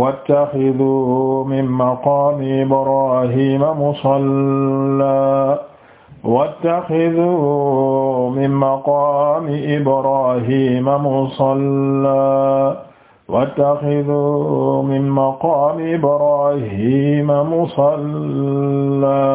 wattaxiduu min maqaami ibrahima musallaa wattaxiduu min maqaami ibrahima musallaa wattaxiduu min maqaami ibrahima musallaa